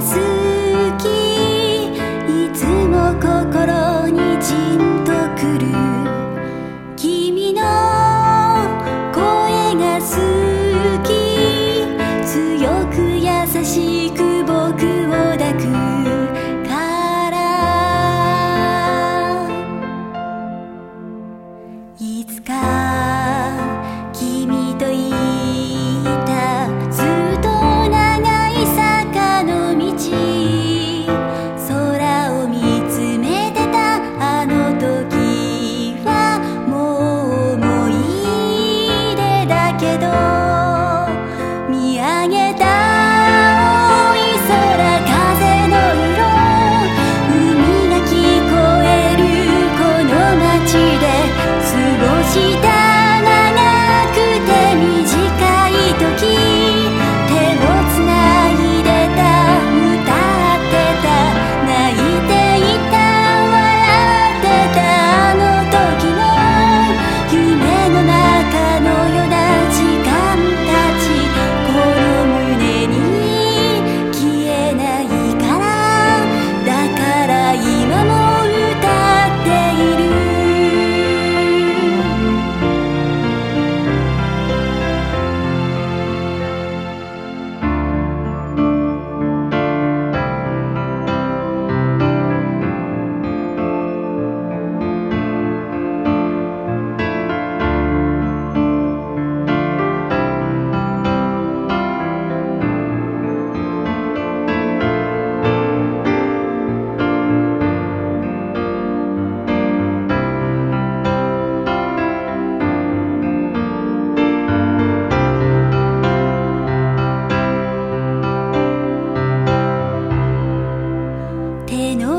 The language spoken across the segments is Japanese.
す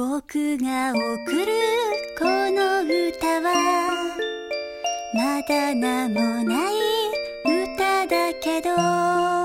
僕が送るこの歌はまだ名もない歌だけど